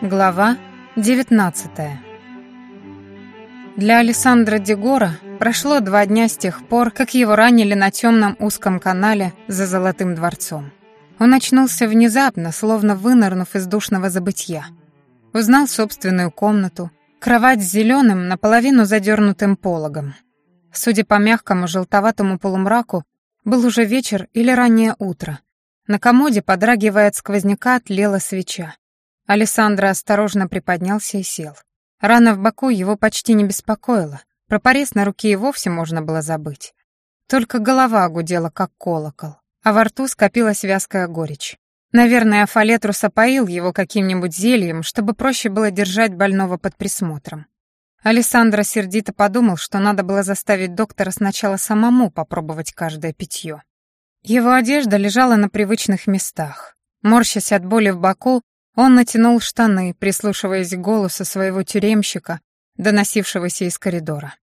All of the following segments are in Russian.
Глава 19 Для Александра Дегора прошло два дня с тех пор, как его ранили на темном узком канале за Золотым дворцом. Он очнулся внезапно, словно вынырнув из душного забытья. Узнал собственную комнату, кровать с зеленым, наполовину задернутым пологом. Судя по мягкому желтоватому полумраку, был уже вечер или раннее утро. На комоде, подрагивая от сквозняка, тлела свеча. Александра осторожно приподнялся и сел. Рана в боку его почти не беспокоила. Про порез на руке и вовсе можно было забыть. Только голова гудела, как колокол, а во рту скопилась вязкая горечь. Наверное, Афалетрус опоил его каким-нибудь зельем, чтобы проще было держать больного под присмотром. Александра сердито подумал, что надо было заставить доктора сначала самому попробовать каждое питье. Его одежда лежала на привычных местах. Морщась от боли в боку, он натянул штаны, прислушиваясь к голосу своего тюремщика, доносившегося из коридора.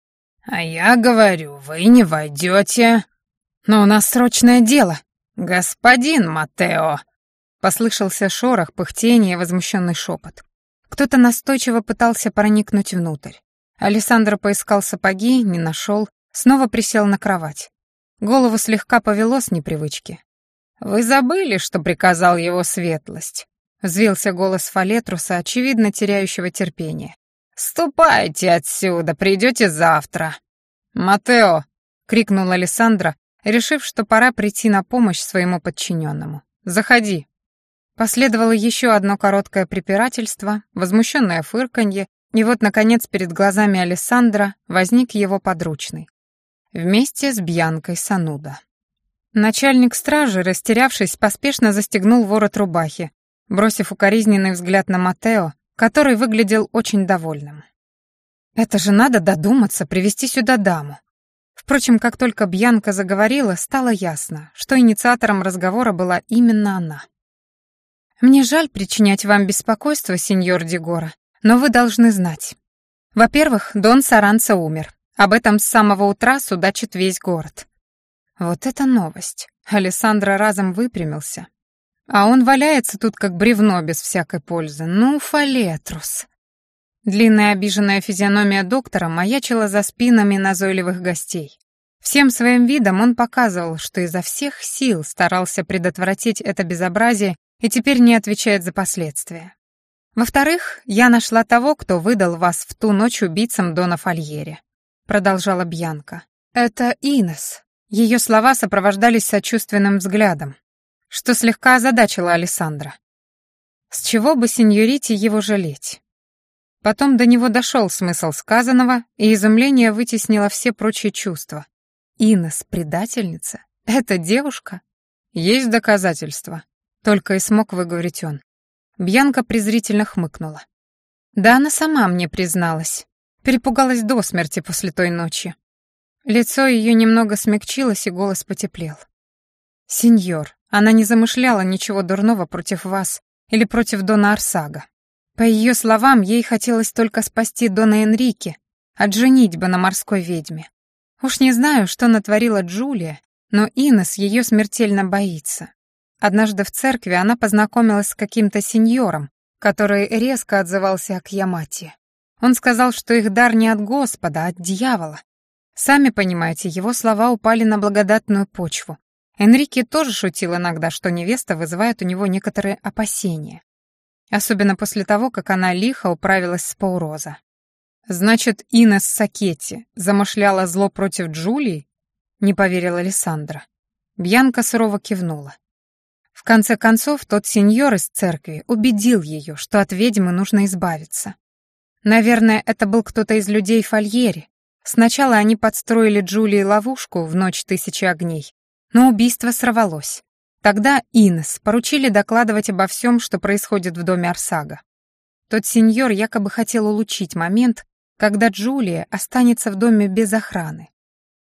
«А я говорю, вы не войдете. Но у нас срочное дело. Господин Матео!» Послышался шорох, пыхтение и возмущенный шепот. Кто-то настойчиво пытался проникнуть внутрь. Александр поискал сапоги, не нашел, снова присел на кровать. Голову слегка повело с непривычки. «Вы забыли, что приказал его светлость?» Взвился голос Фалетруса, очевидно теряющего терпение. «Ступайте отсюда, придете завтра». «Матео!» — крикнул Александра, решив, что пора прийти на помощь своему подчиненному. «Заходи». Последовало еще одно короткое препирательство, возмущенное фырканье, и вот, наконец, перед глазами Александра возник его подручный. Вместе с Бьянкой Сануда. Начальник стражи, растерявшись, поспешно застегнул ворот рубахи, бросив укоризненный взгляд на Матео, который выглядел очень довольным. «Это же надо додуматься, привести сюда даму». Впрочем, как только Бьянка заговорила, стало ясно, что инициатором разговора была именно она. «Мне жаль причинять вам беспокойство, сеньор Дегора, но вы должны знать. Во-первых, Дон Саранца умер. Об этом с самого утра судачит весь город». Вот это новость. Алессандро разом выпрямился, а он валяется тут как бревно без всякой пользы. Ну, фалетрус. Длинная обиженная физиономия доктора маячила за спинами назойливых гостей. Всем своим видом он показывал, что изо всех сил старался предотвратить это безобразие и теперь не отвечает за последствия. «Во-вторых, я нашла того, кто выдал вас в ту ночь убийцам Дона Фольери», — продолжала Бьянка. «Это Инес». Ее слова сопровождались сочувственным взглядом что слегка озадачило Александра. С чего бы сеньорите его жалеть? Потом до него дошел смысл сказанного, и изумление вытеснило все прочие чувства. Инес, предательница? Эта девушка? Есть доказательства. Только и смог выговорить он. Бьянка презрительно хмыкнула. Да она сама мне призналась. Перепугалась до смерти после той ночи. Лицо ее немного смягчилось, и голос потеплел. «Сеньор, она не замышляла ничего дурного против вас или против Дона Арсага. По ее словам, ей хотелось только спасти Дона Энрике от женитьбы на морской ведьме. Уж не знаю, что натворила Джулия, но Инес ее смертельно боится. Однажды в церкви она познакомилась с каким-то сеньором, который резко отзывался о Кьямате. Он сказал, что их дар не от Господа, а от дьявола. Сами понимаете, его слова упали на благодатную почву, Энрике тоже шутил иногда, что невеста вызывает у него некоторые опасения. Особенно после того, как она лихо управилась с Пауроза. «Значит, Инес Сакетти замышляла зло против Джулии?» — не поверила Александра. Бьянка сурово кивнула. В конце концов, тот сеньор из церкви убедил ее, что от ведьмы нужно избавиться. Наверное, это был кто-то из людей Фольери. Сначала они подстроили Джулии ловушку в ночь тысячи огней, но убийство сорвалось. Тогда Инес поручили докладывать обо всем, что происходит в доме Арсага. Тот сеньор якобы хотел улучшить момент, когда Джулия останется в доме без охраны.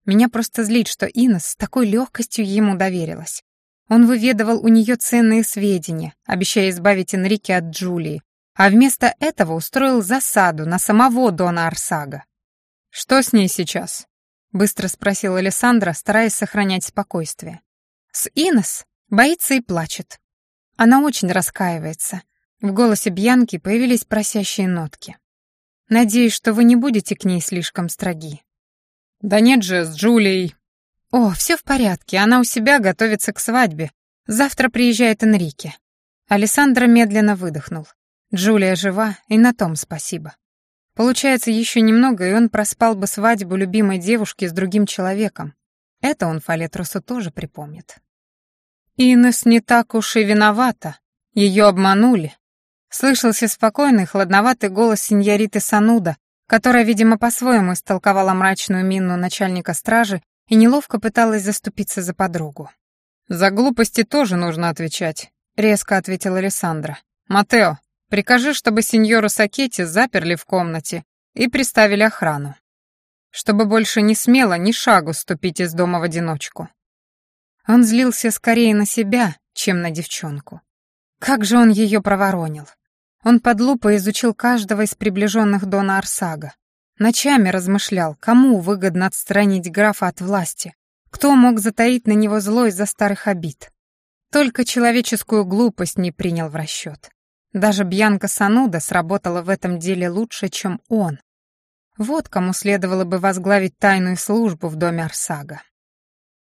Меня просто злит, что Инес с такой легкостью ему доверилась. Он выведывал у нее ценные сведения, обещая избавить Энрике от Джулии, а вместо этого устроил засаду на самого Дона Арсага. «Что с ней сейчас?» — быстро спросил Александра, стараясь сохранять спокойствие. «С Инес боится и плачет. Она очень раскаивается. В голосе Бьянки появились просящие нотки. «Надеюсь, что вы не будете к ней слишком строги». «Да нет же, с Джулией». «О, все в порядке, она у себя готовится к свадьбе. Завтра приезжает Энрике». Александра медленно выдохнул. Джулия жива, и на том спасибо. Получается, еще немного, и он проспал бы свадьбу любимой девушки с другим человеком. Это он Фалетрусу тоже припомнит. Инес не так уж и виновата. Ее обманули. Слышался спокойный, хладноватый голос сеньориты Сануда, которая, видимо, по-своему истолковала мрачную мину начальника стражи и неловко пыталась заступиться за подругу. «За глупости тоже нужно отвечать», — резко ответила Александра. «Матео, Прикажи, чтобы сеньору Сакетти заперли в комнате и приставили охрану. Чтобы больше не смело ни шагу ступить из дома в одиночку. Он злился скорее на себя, чем на девчонку. Как же он ее проворонил. Он под лупой изучил каждого из приближенных Дона Арсага. Ночами размышлял, кому выгодно отстранить графа от власти, кто мог затаить на него зло из-за старых обид. Только человеческую глупость не принял в расчет. Даже Бьянка Сануда сработала в этом деле лучше, чем он. Вот кому следовало бы возглавить тайную службу в доме Арсага.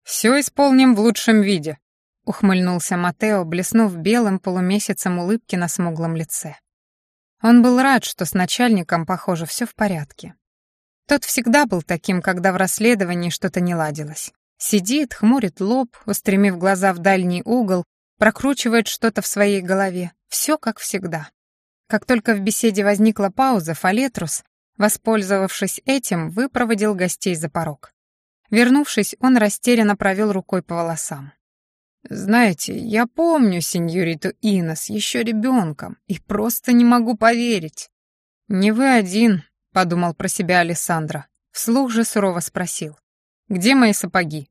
«Все исполним в лучшем виде», — ухмыльнулся Матео, блеснув белым полумесяцем улыбки на смуглом лице. Он был рад, что с начальником, похоже, все в порядке. Тот всегда был таким, когда в расследовании что-то не ладилось. Сидит, хмурит лоб, устремив глаза в дальний угол, прокручивает что-то в своей голове, все как всегда. Как только в беседе возникла пауза, Фалетрус, воспользовавшись этим, выпроводил гостей за порог. Вернувшись, он растерянно провел рукой по волосам. «Знаете, я помню сеньориту Инос еще ребенком и просто не могу поверить». «Не вы один», — подумал про себя Александра. Вслух же сурово спросил. «Где мои сапоги?»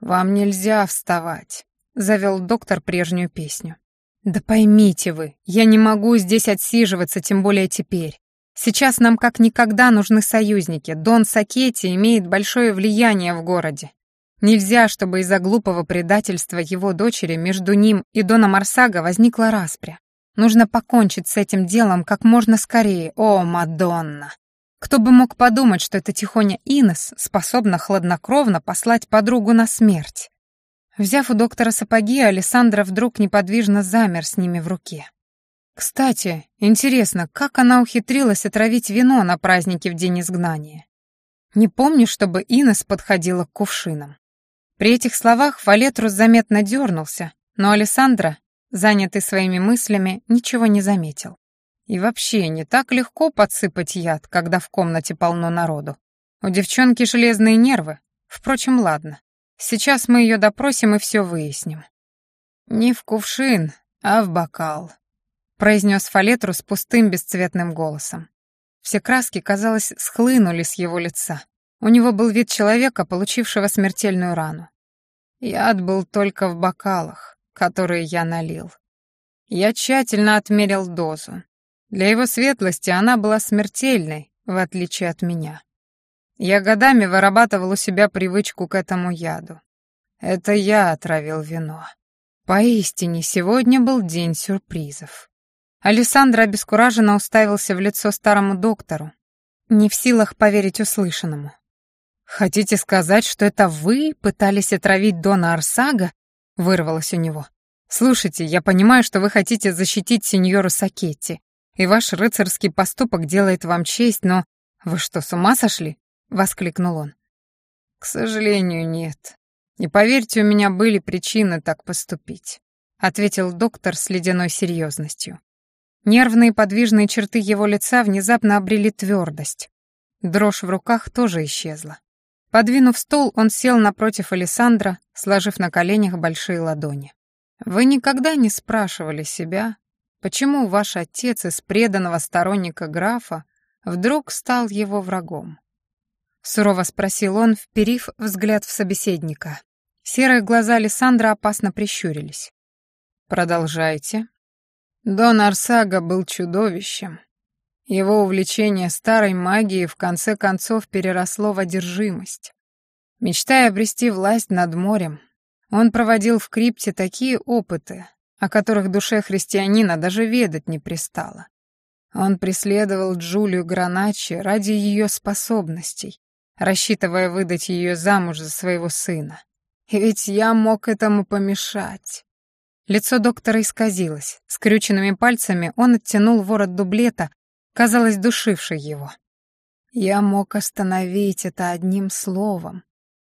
«Вам нельзя вставать», — завел доктор прежнюю песню. «Да поймите вы, я не могу здесь отсиживаться, тем более теперь. Сейчас нам как никогда нужны союзники. Дон Сакетти имеет большое влияние в городе. Нельзя, чтобы из-за глупого предательства его дочери между ним и Доном Арсага возникла распря. Нужно покончить с этим делом как можно скорее. О, Мадонна! Кто бы мог подумать, что эта тихоня Инес способна хладнокровно послать подругу на смерть? Взяв у доктора сапоги, Александра вдруг неподвижно замер с ними в руке. Кстати, интересно, как она ухитрилась отравить вино на празднике в день изгнания? Не помню, чтобы Инес подходила к кувшинам. При этих словах Фалетрус заметно дернулся, но Александра, занятый своими мыслями, ничего не заметил. И вообще, не так легко подсыпать яд, когда в комнате полно народу. У девчонки железные нервы. Впрочем, ладно. Сейчас мы ее допросим и все выясним». «Не в кувшин, а в бокал», — произнес Фалетру с пустым бесцветным голосом. Все краски, казалось, схлынули с его лица. У него был вид человека, получившего смертельную рану. Яд был только в бокалах, которые я налил. Я тщательно отмерил дозу. Для его светлости она была смертельной, в отличие от меня. Я годами вырабатывал у себя привычку к этому яду. Это я отравил вино. Поистине, сегодня был день сюрпризов. Александр обескураженно уставился в лицо старому доктору, не в силах поверить услышанному. «Хотите сказать, что это вы пытались отравить Дона Арсага?» — вырвалось у него. «Слушайте, я понимаю, что вы хотите защитить сеньору Сакетти, и ваш рыцарский поступок делает вам честь, но вы что, с ума сошли? — воскликнул он. «К сожалению, нет. И поверьте, у меня были причины так поступить», — ответил доктор с ледяной серьезностью. Нервные подвижные черты его лица внезапно обрели твердость. Дрожь в руках тоже исчезла. Подвинув стол, он сел напротив Александра, сложив на коленях большие ладони. «Вы никогда не спрашивали себя, почему ваш отец из преданного сторонника графа вдруг стал его врагом?» Сурово спросил он, вперив взгляд в собеседника. Серые глаза Александра опасно прищурились. «Продолжайте». Дон Арсага был чудовищем. Его увлечение старой магией в конце концов переросло в одержимость. Мечтая обрести власть над морем, он проводил в крипте такие опыты, о которых душе христианина даже ведать не пристало. Он преследовал Джулию Граначи ради ее способностей, рассчитывая выдать ее замуж за своего сына. И ведь я мог этому помешать. Лицо доктора исказилось. Скрюченными пальцами он оттянул ворот дублета, казалось, душивший его. Я мог остановить это одним словом,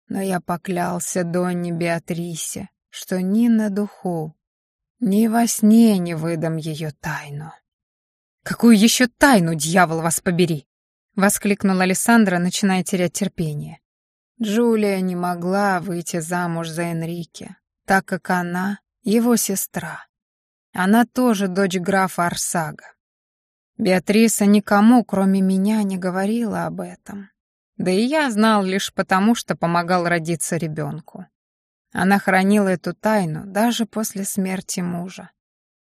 но я поклялся Донне Беатрисе, что ни на духу, ни во сне не выдам ее тайну. «Какую еще тайну, дьявол вас побери!» — воскликнула Александра, начиная терять терпение. Джулия не могла выйти замуж за Энрике, так как она — его сестра. Она тоже дочь графа Арсага. Беатриса никому, кроме меня, не говорила об этом. Да и я знал лишь потому, что помогал родиться ребенку. Она хранила эту тайну даже после смерти мужа.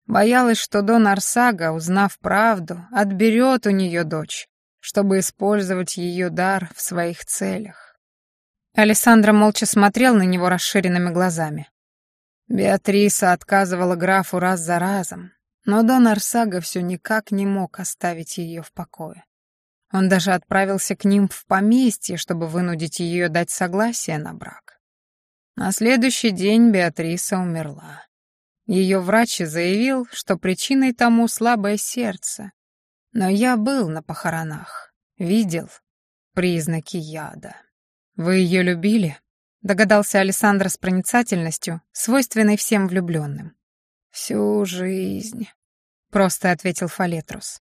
Боялась, что Дон Арсага, узнав правду, отберет у нее дочь, чтобы использовать ее дар в своих целях. Александра молча смотрел на него расширенными глазами. Беатриса отказывала графу раз за разом, но Дон Арсага все никак не мог оставить ее в покое. Он даже отправился к ним в поместье, чтобы вынудить ее дать согласие на брак. На следующий день Беатриса умерла. Ее врач заявил, что причиной тому слабое сердце. Но я был на похоронах, видел признаки яда. «Вы ее любили?» — догадался Александр с проницательностью, свойственной всем влюбленным. «Всю жизнь», — просто ответил Фалетрус.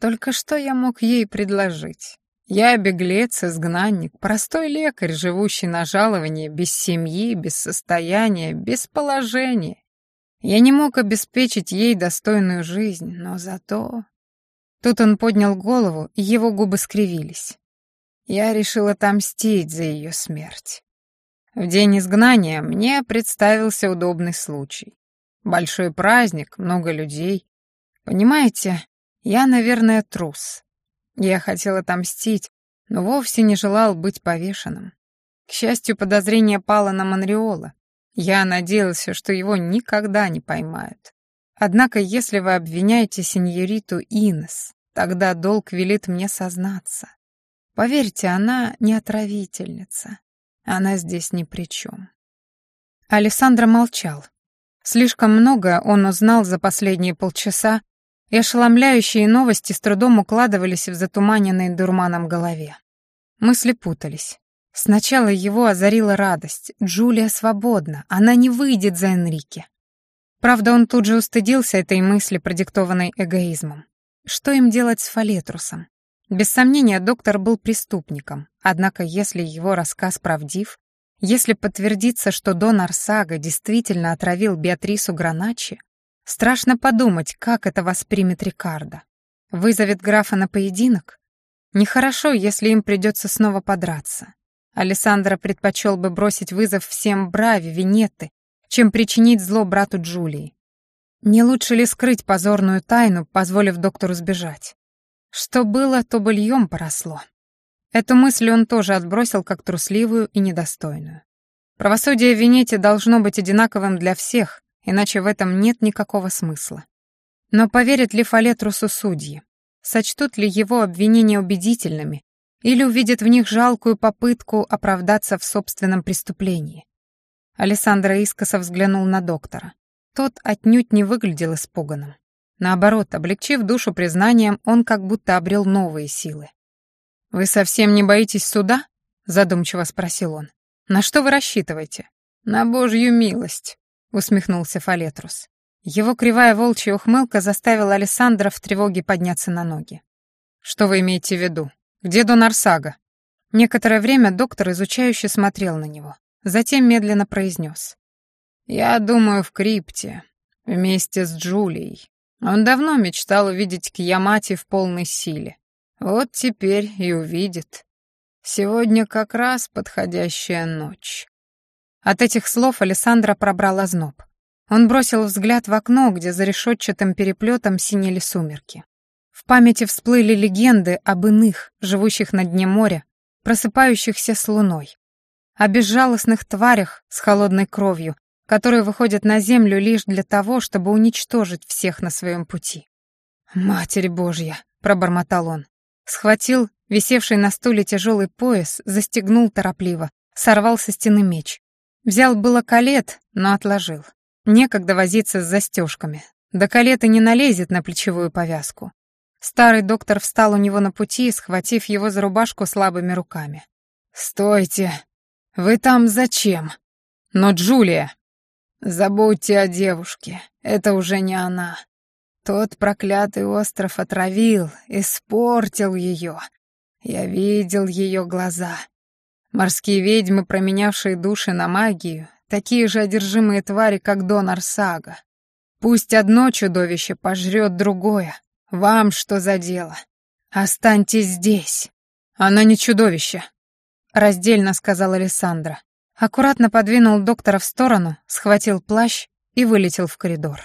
«Только что я мог ей предложить? Я беглец, изгнанник, простой лекарь, живущий на жаловании, без семьи, без состояния, без положения. Я не мог обеспечить ей достойную жизнь, но зато...» Тут он поднял голову, и его губы скривились. Я решил отомстить за ее смерть. В день изгнания мне представился удобный случай. Большой праздник, много людей. Понимаете, я, наверное, трус. Я хотел отомстить, но вовсе не желал быть повешенным. К счастью, подозрение пало на Монреола. Я надеялся, что его никогда не поймают. Однако, если вы обвиняете сеньориту Инес, тогда долг велит мне сознаться. Поверьте, она не отравительница. Она здесь ни при чем. Александра молчал. Слишком много он узнал за последние полчаса, и ошеломляющие новости с трудом укладывались в затуманенной дурманом голове. Мысли путались. Сначала его озарила радость. Джулия свободна, она не выйдет за Энрике. Правда, он тут же устыдился этой мысли, продиктованной эгоизмом. Что им делать с Фалетрусом? Без сомнения, доктор был преступником, однако если его рассказ правдив, если подтвердится, что Дон Арсага действительно отравил Беатрису Граначи, Страшно подумать, как это воспримет Рикардо. Вызовет графа на поединок? Нехорошо, если им придется снова подраться. Алессандро предпочел бы бросить вызов всем Брави, Винетты, чем причинить зло брату Джулии. Не лучше ли скрыть позорную тайну, позволив доктору сбежать? Что было, то быльем поросло. Эту мысль он тоже отбросил как трусливую и недостойную. Правосудие в Венете должно быть одинаковым для всех, иначе в этом нет никакого смысла. Но поверят ли Фалетрусу судьи? Сочтут ли его обвинения убедительными или увидят в них жалкую попытку оправдаться в собственном преступлении? Александра искоса взглянул на доктора. Тот отнюдь не выглядел испуганным. Наоборот, облегчив душу признанием, он как будто обрел новые силы. «Вы совсем не боитесь суда?» — задумчиво спросил он. «На что вы рассчитываете?» «На Божью милость», — усмехнулся Фалетрус. Его кривая волчья ухмылка заставила Александра в тревоге подняться на ноги. «Что вы имеете в виду? Где Дон Арсага?» Некоторое время доктор изучающе смотрел на него, затем медленно произнес. «Я думаю, в крипте, вместе с Джулией. Он давно мечтал увидеть Кьямати в полной силе. Вот теперь и увидит. Сегодня как раз подходящая ночь. От этих слов Александра пробрала зноб. Он бросил взгляд в окно, где за решетчатым переплетом синели сумерки. В памяти всплыли легенды об иных, живущих на дне моря, просыпающихся с луной. О безжалостных тварях с холодной кровью, которые выходят на землю лишь для того, чтобы уничтожить всех на своем пути. «Матерь Божья!» — пробормотал он. Схватил висевший на стуле тяжелый пояс, застегнул торопливо, сорвал со стены меч. Взял было колет, но отложил. Некогда возиться с застежками. До колета не налезет на плечевую повязку. Старый доктор встал у него на пути, схватив его за рубашку слабыми руками. «Стойте! Вы там зачем?» «Но Джулия!» «Забудьте о девушке, это уже не она. Тот проклятый остров отравил, испортил ее. Я видел ее глаза. Морские ведьмы, променявшие души на магию, такие же одержимые твари, как Дон Арсага. Пусть одно чудовище пожрет другое. Вам что за дело? Останьтесь здесь. Она не чудовище, раздельно сказала Александра. Аккуратно подвинул доктора в сторону, схватил плащ и вылетел в коридор.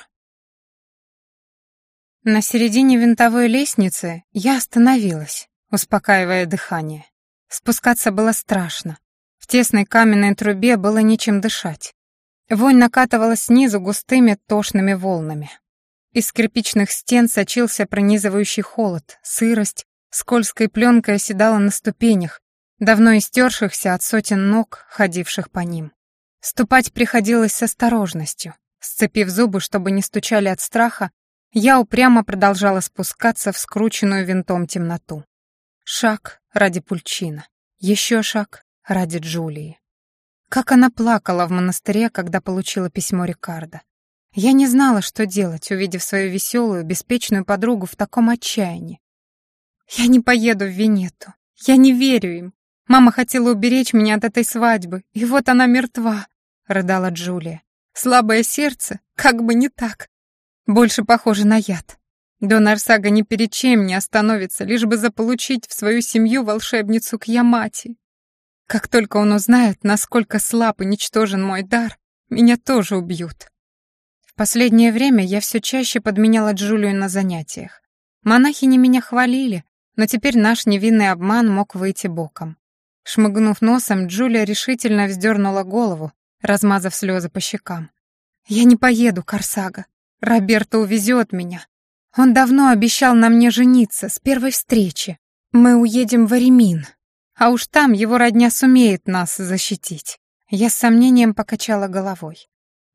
На середине винтовой лестницы я остановилась, успокаивая дыхание. Спускаться было страшно. В тесной каменной трубе было нечем дышать. Вонь накатывала снизу густыми тошными волнами. Из кирпичных стен сочился пронизывающий холод, сырость, скользкой пленкой оседала на ступенях, давно истершихся от сотен ног, ходивших по ним. Ступать приходилось с осторожностью. Сцепив зубы, чтобы не стучали от страха, я упрямо продолжала спускаться в скрученную винтом темноту. Шаг ради Пульчина. Еще шаг ради Джулии. Как она плакала в монастыре, когда получила письмо Рикардо. Я не знала, что делать, увидев свою веселую, беспечную подругу в таком отчаянии. «Я не поеду в Венету. Я не верю им. Мама хотела уберечь меня от этой свадьбы, и вот она мертва», — рыдала Джулия. «Слабое сердце? Как бы не так. Больше похоже на яд. Дон Арсага ни перед чем не остановится, лишь бы заполучить в свою семью волшебницу Кьямати. Как только он узнает, насколько слаб и ничтожен мой дар, меня тоже убьют. В последнее время я все чаще подменяла Джулию на занятиях. Монахини меня хвалили, но теперь наш невинный обман мог выйти боком. Шмыгнув носом, Джулия решительно вздернула голову, размазав слезы по щекам. «Я не поеду, Корсага. Роберто увезет меня, он давно обещал на мне жениться с первой встречи. Мы уедем в Аремин, а уж там его родня сумеет нас защитить. Я с сомнением покачала головой.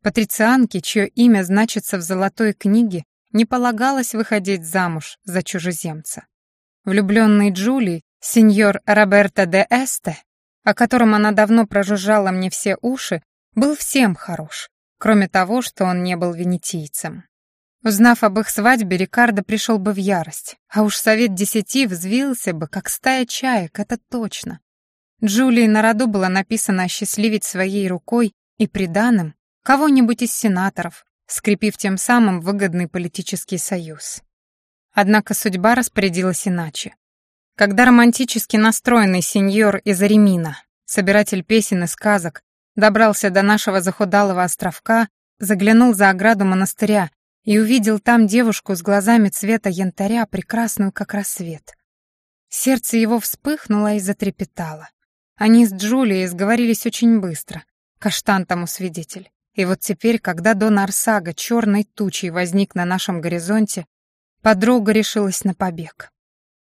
Патрицианке, чье имя значится в золотой книге, не полагалось выходить замуж за чужеземца. Влюбленный Джулий, сеньор Роберто де Эсте, о котором она давно прожужжала мне все уши, был всем хорош, кроме того, что он не был венетийцем. Узнав об их свадьбе, Рикардо пришел бы в ярость. А уж совет десяти взвился бы, как стая чаек, это точно. Джулии на роду было написано осчастливить своей рукой и приданым кого-нибудь из сенаторов, скрепив тем самым выгодный политический союз. Однако судьба распорядилась иначе. Когда романтически настроенный сеньор из Аремина, собиратель песен и сказок, добрался до нашего захудалого островка, заглянул за ограду монастыря и увидел там девушку с глазами цвета янтаря, прекрасную как рассвет. Сердце его вспыхнуло и затрепетало. Они с Джулией сговорились очень быстро. Каштан тому свидетель. И вот теперь, когда Дон Арсага черной тучей возник на нашем горизонте, подруга решилась на побег.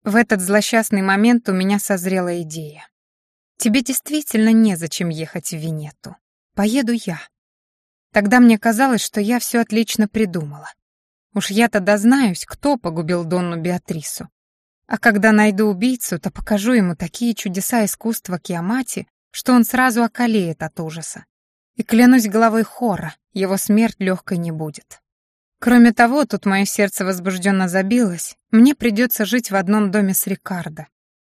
В этот злосчастный момент у меня созрела идея. Тебе действительно незачем ехать в Венету. Поеду я. Тогда мне казалось, что я все отлично придумала. Уж я-то дознаюсь, кто погубил Донну Беатрису. А когда найду убийцу, то покажу ему такие чудеса искусства Киамати, что он сразу околеет от ужаса. И клянусь головой Хора, его смерть легкой не будет. Кроме того, тут мое сердце возбужденно забилось, мне придется жить в одном доме с Рикардо.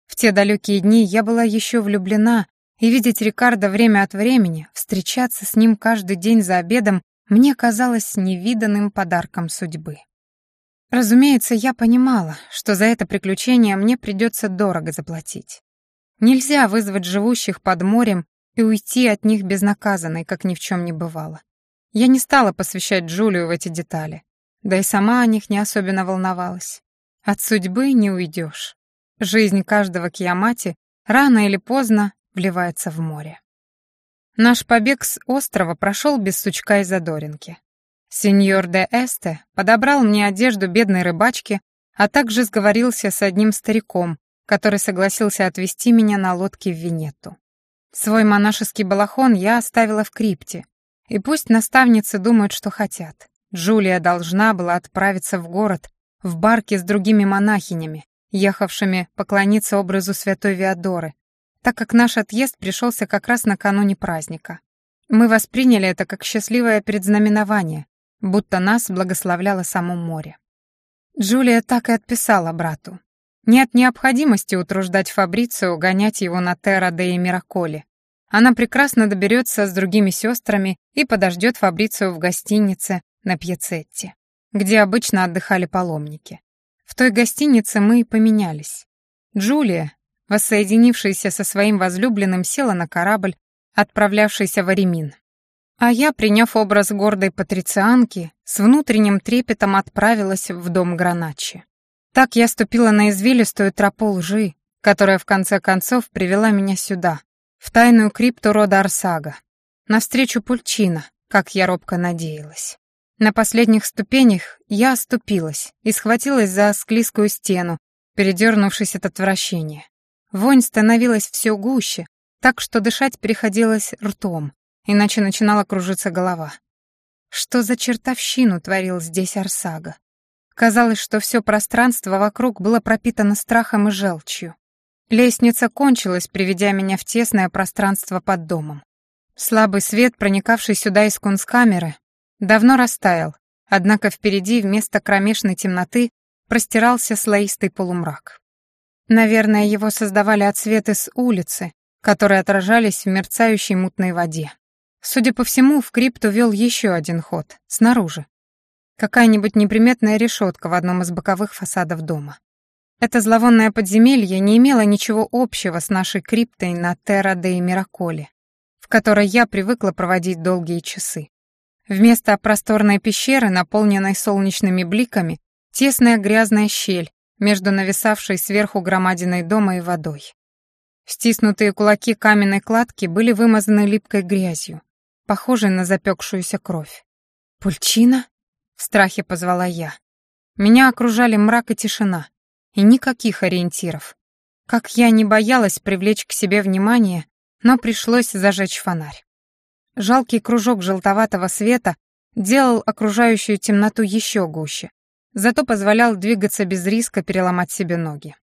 В те далекие дни я была еще влюблена и видеть Рикардо время от времени, встречаться с ним каждый день за обедом, мне казалось невиданным подарком судьбы. Разумеется, я понимала, что за это приключение мне придется дорого заплатить. Нельзя вызвать живущих под морем и уйти от них безнаказанной, как ни в чем не бывало. Я не стала посвящать Джулию в эти детали, да и сама о них не особенно волновалась. От судьбы не уйдешь. Жизнь каждого Киямати рано или поздно вливается в море. Наш побег с острова прошел без сучка и задоринки. Сеньор де Эсте подобрал мне одежду бедной рыбачки, а также сговорился с одним стариком, который согласился отвезти меня на лодке в Венету. Свой монашеский балахон я оставила в крипте, и пусть наставницы думают, что хотят. Джулия должна была отправиться в город в барке с другими монахинями, ехавшими поклониться образу святой Виадоры, так как наш отъезд пришелся как раз накануне праздника. Мы восприняли это как счастливое предзнаменование, будто нас благословляло само море. Джулия так и отписала брату. Нет необходимости утруждать Фабрицио гонять его на Терра де Мираколе. Она прекрасно доберется с другими сестрами и подождет Фабрицио в гостинице на Пьяцетте, где обычно отдыхали паломники. В той гостинице мы и поменялись. Джулия, воссоединившаяся со своим возлюбленным, села на корабль, отправлявшийся в Аремин. А я, приняв образ гордой патрицианки, с внутренним трепетом отправилась в дом Граначи. Так я ступила на извилистую тропу лжи, которая в конце концов привела меня сюда, в тайную крипту рода Арсага, навстречу Пульчина, как я робко надеялась. На последних ступенях я оступилась и схватилась за склизкую стену, передернувшись от отвращения. Вонь становилась все гуще, так что дышать приходилось ртом, иначе начинала кружиться голова. Что за чертовщину творил здесь Арсага? Казалось, что все пространство вокруг было пропитано страхом и желчью. Лестница кончилась, приведя меня в тесное пространство под домом. Слабый свет, проникавший сюда из кунсткамеры, давно растаял, однако впереди вместо кромешной темноты простирался слоистый полумрак. Наверное, его создавали отсветы с улицы, которые отражались в мерцающей мутной воде. Судя по всему, в крипту вел еще один ход, снаружи. Какая-нибудь неприметная решетка в одном из боковых фасадов дома. Это зловонное подземелье не имело ничего общего с нашей криптой на Терра де Мираколе, в которой я привыкла проводить долгие часы. Вместо просторной пещеры, наполненной солнечными бликами, тесная грязная щель между нависавшей сверху громадиной дома и водой. Стиснутые кулаки каменной кладки были вымазаны липкой грязью, похожей на запекшуюся кровь. «Пульчина?» — в страхе позвала я. Меня окружали мрак и тишина, и никаких ориентиров. Как я не боялась привлечь к себе внимание, но пришлось зажечь фонарь. Жалкий кружок желтоватого света делал окружающую темноту еще гуще, зато позволял двигаться без риска переломать себе ноги.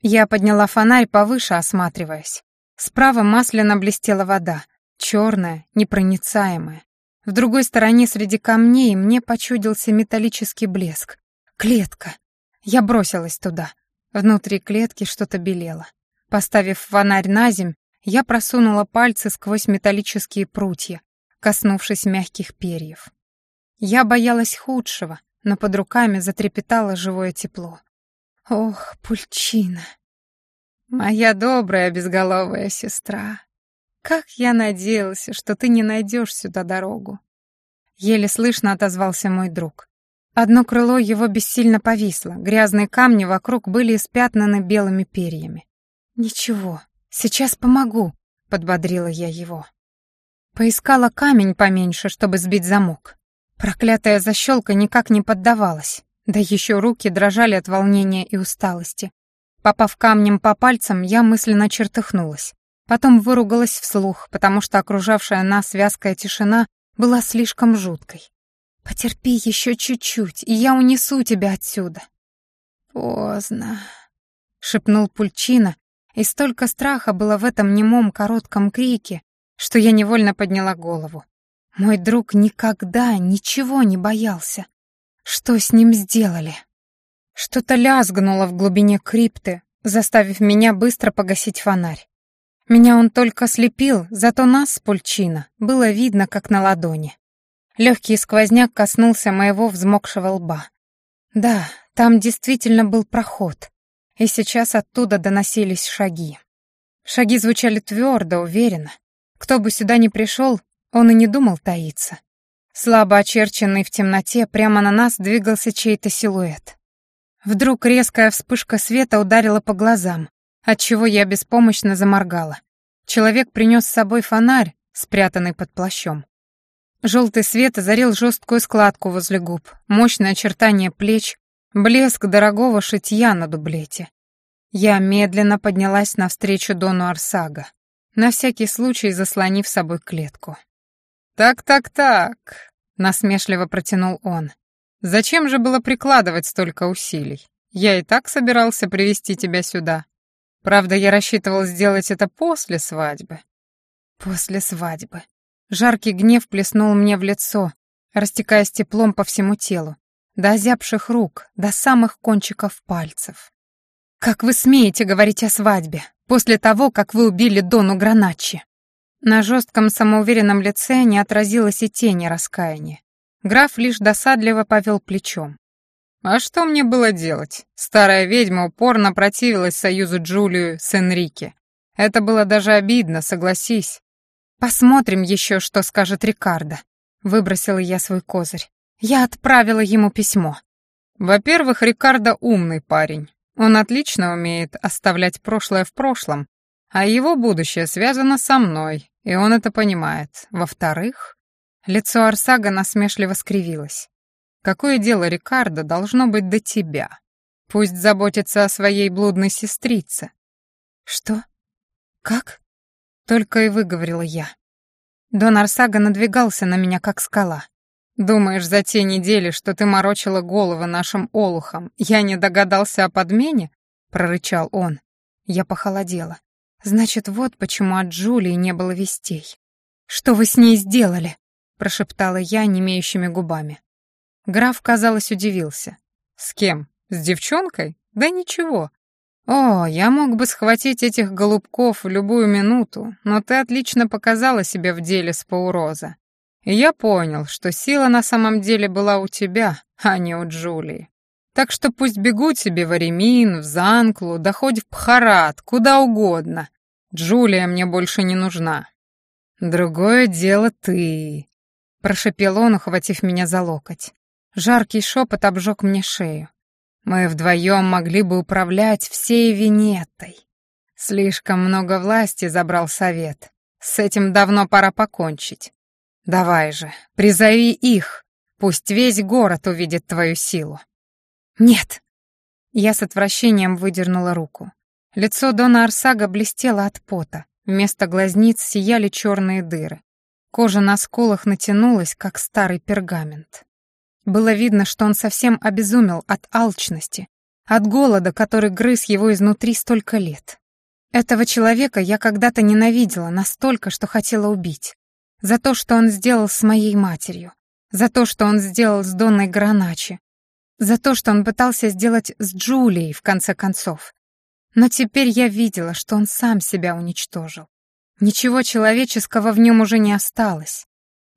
Я подняла фонарь повыше, осматриваясь. Справа масляно блестела вода, черная, непроницаемая. В другой стороне среди камней мне почудился металлический блеск. Клетка. Я бросилась туда. Внутри клетки что-то белело. Поставив фонарь на земь, я просунула пальцы сквозь металлические прутья, коснувшись мягких перьев. Я боялась худшего, но под руками затрепетало живое тепло. Ох, пульчина! Моя добрая безголовая сестра! Как я надеялся, что ты не найдешь сюда дорогу. Еле слышно отозвался мой друг. Одно крыло его бессильно повисло, грязные камни вокруг были испятнаны белыми перьями. «Ничего, сейчас помогу», — подбодрила я его. Поискала камень поменьше, чтобы сбить замок. Проклятая защелка никак не поддавалась, да еще руки дрожали от волнения и усталости. Попав камнем по пальцам, я мысленно чертыхнулась. Потом выругалась вслух, потому что окружавшая нас вязкая тишина была слишком жуткой. Потерпи еще чуть-чуть, и я унесу тебя отсюда. Поздно, шепнул Пульчина, и столько страха было в этом немом коротком крике, что я невольно подняла голову. Мой друг никогда ничего не боялся. Что с ним сделали? Что-то лязгнуло в глубине крипты, заставив меня быстро погасить фонарь. Меня он только слепил, зато нас с Пульчина было видно, как на ладони. Легкий сквозняк коснулся моего взмокшего лба. Да, там действительно был проход, и сейчас оттуда доносились шаги. Шаги звучали твердо, уверенно. Кто бы сюда ни пришел, он и не думал таиться. Слабо очерченный в темноте, прямо на нас двигался чей-то силуэт. Вдруг резкая вспышка света ударила по глазам, отчего я беспомощно заморгала. Человек принес с собой фонарь, спрятанный под плащом. Желтый свет озарил жесткую складку возле губ, мощное очертание плеч, блеск дорогого шитья на дублете. Я медленно поднялась навстречу Дону Арсага, на всякий случай заслонив собой клетку. «Так-так-так», — насмешливо протянул он. «Зачем же было прикладывать столько усилий? Я и так собирался привести тебя сюда. Правда, я рассчитывал сделать это после свадьбы». «После свадьбы», Жаркий гнев плеснул мне в лицо, растекаясь теплом по всему телу, до озябших рук, до самых кончиков пальцев. «Как вы смеете говорить о свадьбе, после того, как вы убили Дону Граначи?» На жестком самоуверенном лице не отразилось и тени раскаяния. Граф лишь досадливо повел плечом. «А что мне было делать? Старая ведьма упорно противилась союзу Джулию с Энрике. Это было даже обидно, согласись. «Посмотрим еще, что скажет Рикардо», — выбросила я свой козырь. Я отправила ему письмо. Во-первых, Рикардо умный парень. Он отлично умеет оставлять прошлое в прошлом, а его будущее связано со мной, и он это понимает. Во-вторых, лицо Арсага насмешливо скривилось. Какое дело Рикардо должно быть до тебя? Пусть заботится о своей блудной сестрице. Что? Как? Только и выговорила я. Дон Арсага надвигался на меня, как скала. «Думаешь, за те недели, что ты морочила головы нашим олухам, я не догадался о подмене?» — прорычал он. Я похолодела. «Значит, вот почему от Джулии не было вестей. Что вы с ней сделали?» — прошептала я немеющими губами. Граф, казалось, удивился. «С кем? С девчонкой? Да ничего. «О, я мог бы схватить этих голубков в любую минуту, но ты отлично показала себя в деле с Пауроза. И я понял, что сила на самом деле была у тебя, а не у Джулии. Так что пусть бегут себе в Аремин, в Занклу, да хоть в Пхарат, куда угодно. Джулия мне больше не нужна». «Другое дело ты», — прошепел он, ухватив меня за локоть. Жаркий шепот обжег мне шею. Мы вдвоем могли бы управлять всей Венетой. Слишком много власти забрал совет. С этим давно пора покончить. Давай же, призови их. Пусть весь город увидит твою силу. Нет. Я с отвращением выдернула руку. Лицо Дона Арсага блестело от пота. Вместо глазниц сияли черные дыры. Кожа на скулах натянулась, как старый пергамент. Было видно, что он совсем обезумел от алчности, от голода, который грыз его изнутри столько лет. Этого человека я когда-то ненавидела настолько, что хотела убить. За то, что он сделал с моей матерью. За то, что он сделал с Донной Граначи. За то, что он пытался сделать с Джулией, в конце концов. Но теперь я видела, что он сам себя уничтожил. Ничего человеческого в нем уже не осталось.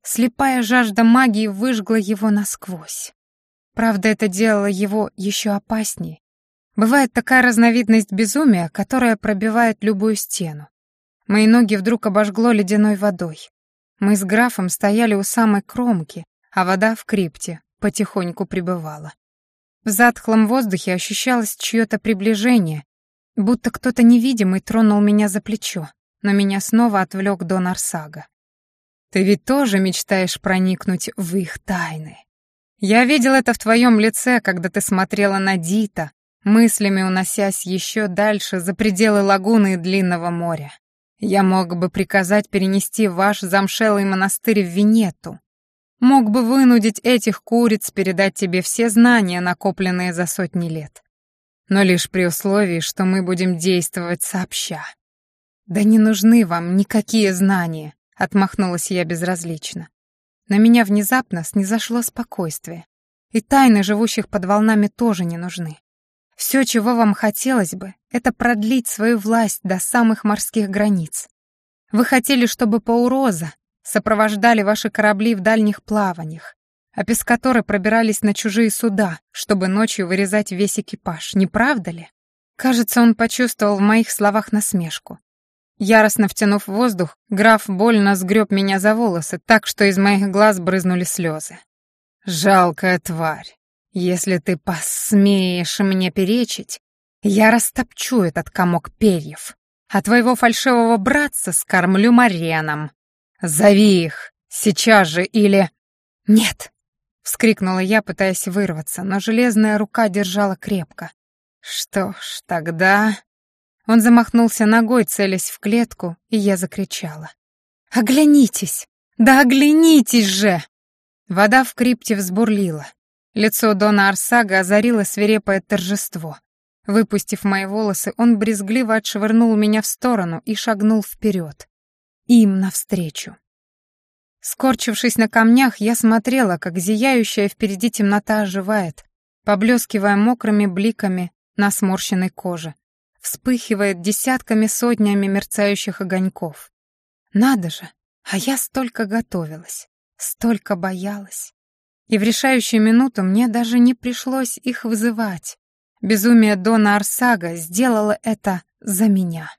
Слепая жажда магии выжгла его насквозь. Правда, это делало его еще опаснее. Бывает такая разновидность безумия, которая пробивает любую стену. Мои ноги вдруг обожгло ледяной водой. Мы с графом стояли у самой кромки, а вода в крипте потихоньку прибывала. В затхлом воздухе ощущалось чье-то приближение, будто кто-то невидимый тронул меня за плечо, но меня снова отвлек Дон Арсага. Ты ведь тоже мечтаешь проникнуть в их тайны. Я видел это в твоем лице, когда ты смотрела на Дита, мыслями уносясь еще дальше за пределы лагуны и длинного моря. Я мог бы приказать перенести ваш замшелый монастырь в Венету. Мог бы вынудить этих куриц передать тебе все знания, накопленные за сотни лет. Но лишь при условии, что мы будем действовать сообща. Да не нужны вам никакие знания. Отмахнулась я безразлично. На меня внезапно снизошло спокойствие. И тайны живущих под волнами тоже не нужны. Все, чего вам хотелось бы, это продлить свою власть до самых морских границ. Вы хотели, чтобы Пауроза сопровождали ваши корабли в дальних плаваниях, а пескаторы пробирались на чужие суда, чтобы ночью вырезать весь экипаж, не правда ли? Кажется, он почувствовал в моих словах насмешку. Яростно втянув воздух, граф больно сгреб меня за волосы, так что из моих глаз брызнули слезы. «Жалкая тварь, если ты посмеешь мне перечить, я растопчу этот комок перьев, а твоего фальшивого братца скормлю мареном». Зови их! Сейчас же или...» «Нет!» — вскрикнула я, пытаясь вырваться, но железная рука держала крепко. «Что ж, тогда...» Он замахнулся ногой, целясь в клетку, и я закричала. «Оглянитесь! Да оглянитесь же!» Вода в крипте взбурлила. Лицо Дона Арсага озарило свирепое торжество. Выпустив мои волосы, он брезгливо отшвырнул меня в сторону и шагнул вперед. Им навстречу. Скорчившись на камнях, я смотрела, как зияющая впереди темнота оживает, поблескивая мокрыми бликами на сморщенной коже, вспыхивает десятками сотнями мерцающих огоньков. Надо же, а я столько готовилась, столько боялась. И в решающую минуту мне даже не пришлось их вызывать. Безумие Дона Арсага сделало это за меня.